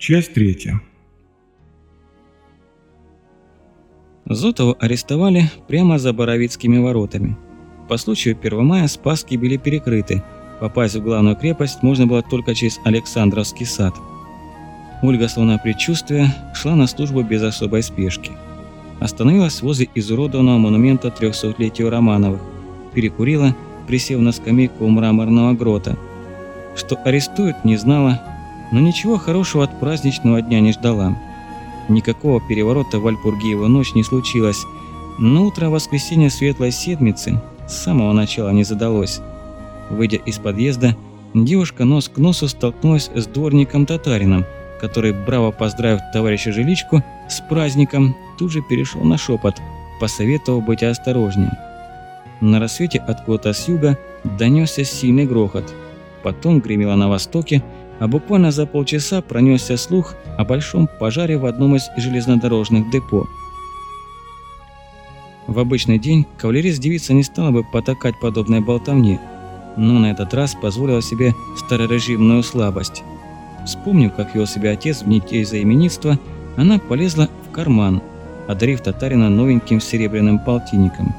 Часть третья. Зотова арестовали прямо за Боровицкими воротами. По случаю 1 мая Спасски были перекрыты. Попасть в главную крепость можно было только через Александровский сад. Ольга, словно предчувствие, шла на службу без особой спешки. Остановилась возле изуродованного монумента 300-летию Романовых. Перекурила, присев на скамейку у мраморного грота. Что арестуют, не знала, но ничего хорошего от праздничного дня не ждала. Никакого переворота в Альпургиеву ночь не случилось, но утро воскресенья Светлой Седмицы с самого начала не задалось. Выйдя из подъезда, девушка нос к носу столкнулась с дворником-татарином, который, браво поздравив товарища Жиличку с праздником, тут же перешел на шепот, посоветовав быть осторожнее. На рассвете откуда-то с юга донесся сильный грохот. Потом гремело на востоке, а буквально за полчаса пронесся слух о большом пожаре в одном из железнодорожных депо. В обычный день кавалерист-девица не стала бы потакать подобной болтовне, но на этот раз позволила себе старорежимную слабость. Вспомнив, как вел себя отец в нитей за именинство, она полезла в карман, одарив татарина новеньким серебряным полтинником.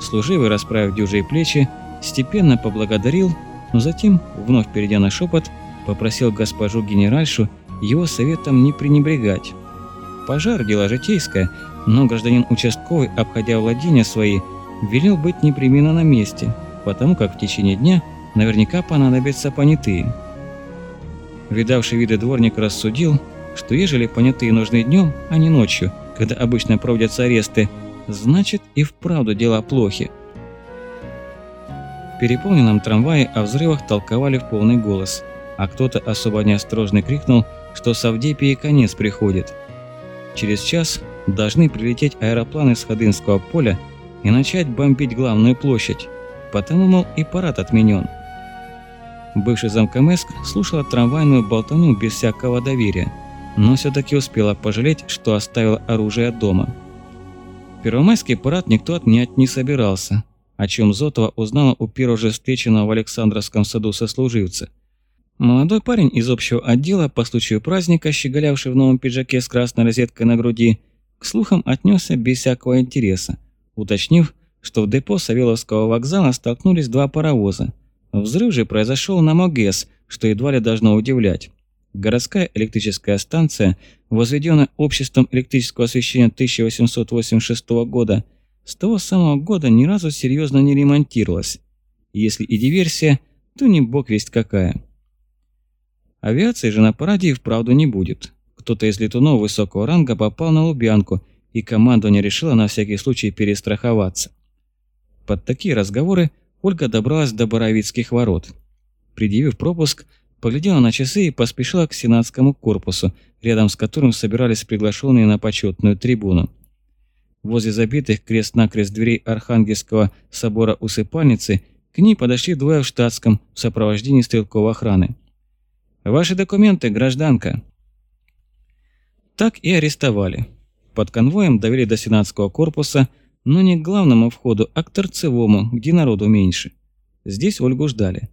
Служивый, расправив дюжие плечи, степенно поблагодарил, но затем, вновь перейдя на шепот, попросил госпожу генеральшу его советом не пренебрегать. Пожар – дело житейское, но гражданин участковый, обходя владения свои, велел быть непременно на месте, потому как в течение дня наверняка понадобятся понятые. Видавший виды дворник рассудил, что ежели понятые нужны днем, а не ночью, когда обычно проводятся аресты, значит и вправду дела плохи. В переполненном трамвае о взрывах толковали в полный голос – а кто-то особо неосторожно крикнул, что с Авдепии конец приходит. Через час должны прилететь аэропланы с Ходынского поля и начать бомбить главную площадь, потому, мол, и парад отменен. Бывший замкомеск слушала трамвайную болтовню без всякого доверия, но все-таки успела пожалеть, что оставила оружие дома. Первомайский парад никто отменять не собирался, о чем Зотова узнала у первого же встреченного в Александровском саду сослуживца – Молодой парень из общего отдела по случаю праздника, щеголявший в новом пиджаке с красной розеткой на груди, к слухам отнесся без всякого интереса, уточнив, что в депо Савеловского вокзала столкнулись два паровоза. Взрыв же произошел на МОГЭС, что едва ли должно удивлять. Городская электрическая станция, возведенная Обществом электрического освещения 1886 года, с того самого года ни разу серьезно не ремонтировалась. Если и диверсия, то не бог весть какая. Авиации же на параде и вправду не будет. Кто-то из летунов высокого ранга попал на Лубянку, и командование решило на всякий случай перестраховаться. Под такие разговоры Ольга добралась до Боровицких ворот. Предъявив пропуск, поглядела на часы и поспешила к сенатскому корпусу, рядом с которым собирались приглашенные на почетную трибуну. Возле забитых крест-накрест дверей Архангельского собора усыпальницы к ней подошли двое в штатском в сопровождении стрелковой охраны. Ваши документы, гражданка. Так и арестовали. Под конвоем довели до сенатского корпуса, но не к главному входу, а к торцевому, где народу меньше. Здесь Ольгу ждали.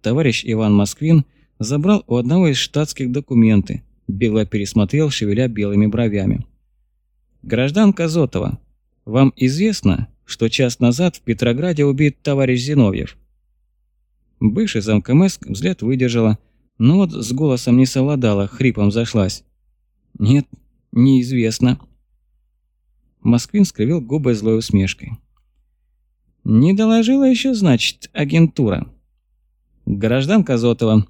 Товарищ Иван Москвин забрал у одного из штатских документы, бегло пересмотрел, шевеля белыми бровями. «Гражданка Зотова, вам известно, что час назад в Петрограде убит товарищ Зиновьев?» Бывший замкомеск взгляд выдержала, но вот с голосом не совладала, хрипом зашлась. «Нет, неизвестно». Москвин скривил губы злой усмешкой. «Не доложила еще, значит, агентура». «Гражданка Зотова,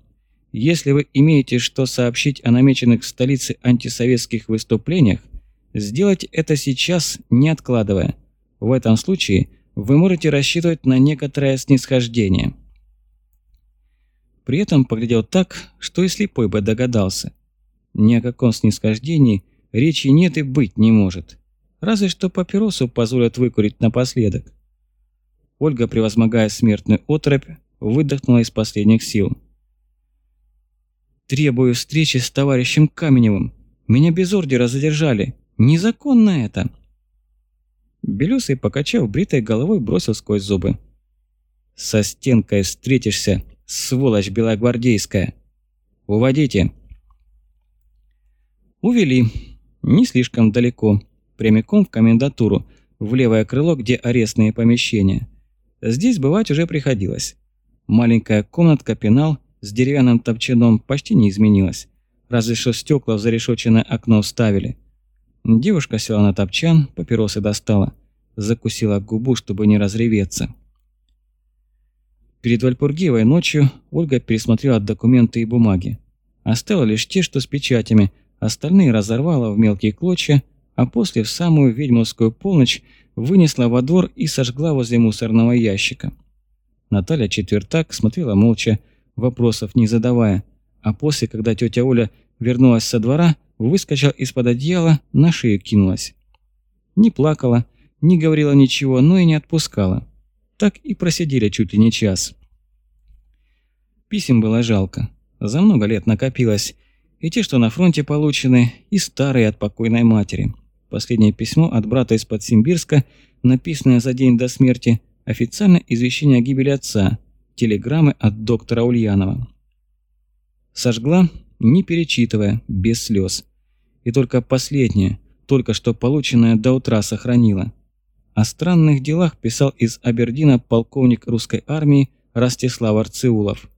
если вы имеете что сообщить о намеченных в столице антисоветских выступлениях, сделайте это сейчас, не откладывая. В этом случае вы можете рассчитывать на некоторое снисхождение». При этом поглядел так, что и слепой бы догадался. Ни о каком снисхождении речи нет и быть не может. Разве что папиросу позволят выкурить напоследок. Ольга, превозмогая смертную отрыбь, выдохнула из последних сил. «Требую встречи с товарищем Каменевым. Меня без ордера задержали. Незаконно это!» Белёсый, покачав бритой головой, бросил сквозь зубы. «Со стенкой встретишься, сволочь белогвардейская! Уводите!» Увели. Не слишком далеко. Прямиком в комендатуру, в левое крыло, где арестные помещения. Здесь бывать уже приходилось. Маленькая комнатка-пенал с деревянным топчаном почти не изменилась. Разве что стекла в зарешоченное окно вставили. Девушка села на топчан, папиросы достала. Закусила губу, чтобы не разреветься. Перед Вальпургиевой ночью Ольга пересмотрела документы и бумаги. Оставила лишь те, что с печатями, остальные разорвала в мелкие клочья, а после в самую ведьмовскую полночь вынесла во двор и сожгла возле мусорного ящика. Наталья Четвертак смотрела молча, вопросов не задавая, а после, когда тетя Оля вернулась со двора, выскочила из-под одеяла, на шею кинулась. Не плакала, не говорила ничего, но и не отпускала. Так и просидели чуть ли не час. Писем было жалко. За много лет накопилось. И те, что на фронте получены, и старые от покойной матери. Последнее письмо от брата из-под Симбирска, написанное за день до смерти, официальное извещение о гибели отца, телеграммы от доктора Ульянова. Сожгла, не перечитывая, без слез. И только последнее, только что полученное до утра сохранила. О странных делах писал из Абердина полковник русской армии Ростислав Арцеулов.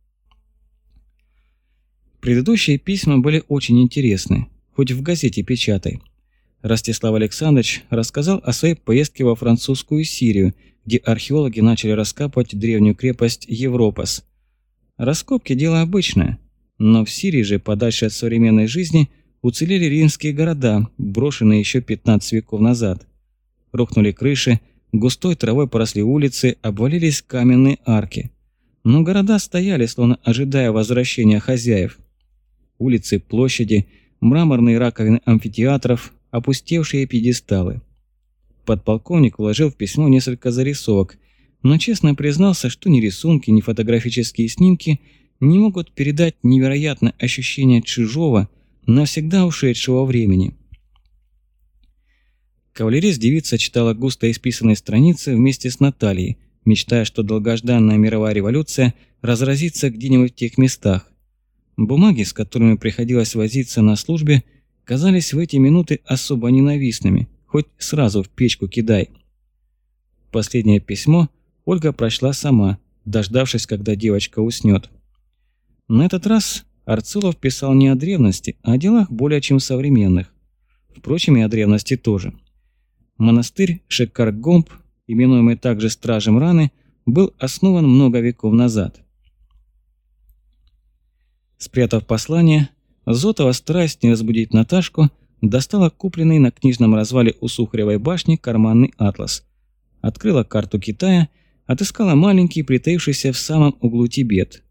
Предыдущие письма были очень интересны, хоть в газете печатай. Ростислав Александрович рассказал о своей поездке во французскую Сирию, где археологи начали раскапывать древнюю крепость Европас. Раскопки – дело обычное, но в Сирии же, подальше от современной жизни, уцелели римские города, брошенные еще 15 веков назад. Рухнули крыши, густой травой поросли улицы, обвалились каменные арки. Но города стояли, словно ожидая возвращения хозяев. Улицы, площади, мраморные раковины амфитеатров, опустевшие пьедесталы. Подполковник вложил в письмо несколько зарисовок, но честно признался, что ни рисунки, ни фотографические снимки не могут передать невероятное ощущение чужого, навсегда ушедшего времени. Кавалерист-девица читала густо исписанные страницы вместе с Натальей, мечтая, что долгожданная мировая революция разразится где-нибудь в тех местах. Бумаги, с которыми приходилось возиться на службе, казались в эти минуты особо ненавистными, хоть сразу в печку кидай. Последнее письмо Ольга прочла сама, дождавшись, когда девочка уснет. На этот раз Арцелов писал не о древности, а о делах более чем современных. Впрочем, и о древности тоже. Монастырь Шекаргомб, именуемый также Стражем Раны, был основан много веков назад. Спрятав послание, Зотова, стараясь не разбудить Наташку, достала купленный на книжном развале у Сухаревой башни карманный атлас. Открыла карту Китая, отыскала маленький, притаившийся в самом углу Тибет.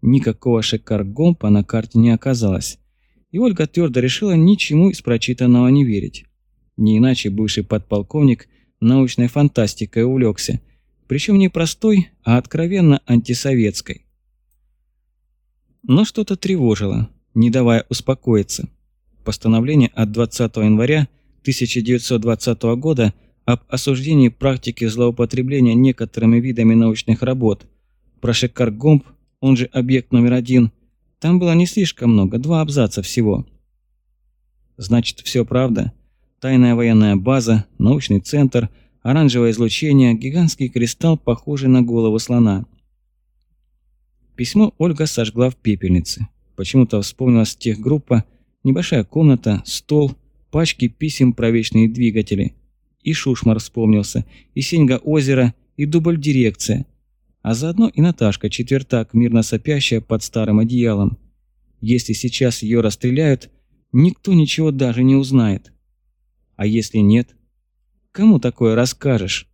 Никакого шекаргомпа на карте не оказалось, и Ольга твердо решила ничему из прочитанного не верить. Не иначе бывший подполковник научной фантастикой увлекся, причем не простой, а откровенно антисоветской. Но что-то тревожило не давая успокоиться. Постановление от 20 января 1920 года об осуждении практики злоупотребления некоторыми видами научных работ, про Шекаргомб, он же объект номер один, там было не слишком много, два абзаца всего. Значит, все правда. Тайная военная база, научный центр, оранжевое излучение, гигантский кристалл, похожий на голову слона. Письмо Ольга сожгла в пепельнице. Почему-то вспомнилась техгруппа, небольшая комната, стол, пачки писем про вечные двигатели. И Шушмар вспомнился, и Сеньга озера, и дубль дирекция. А заодно и Наташка, четвертак, мирно сопящая под старым одеялом. Если сейчас ее расстреляют, никто ничего даже не узнает. А если нет? Кому такое расскажешь?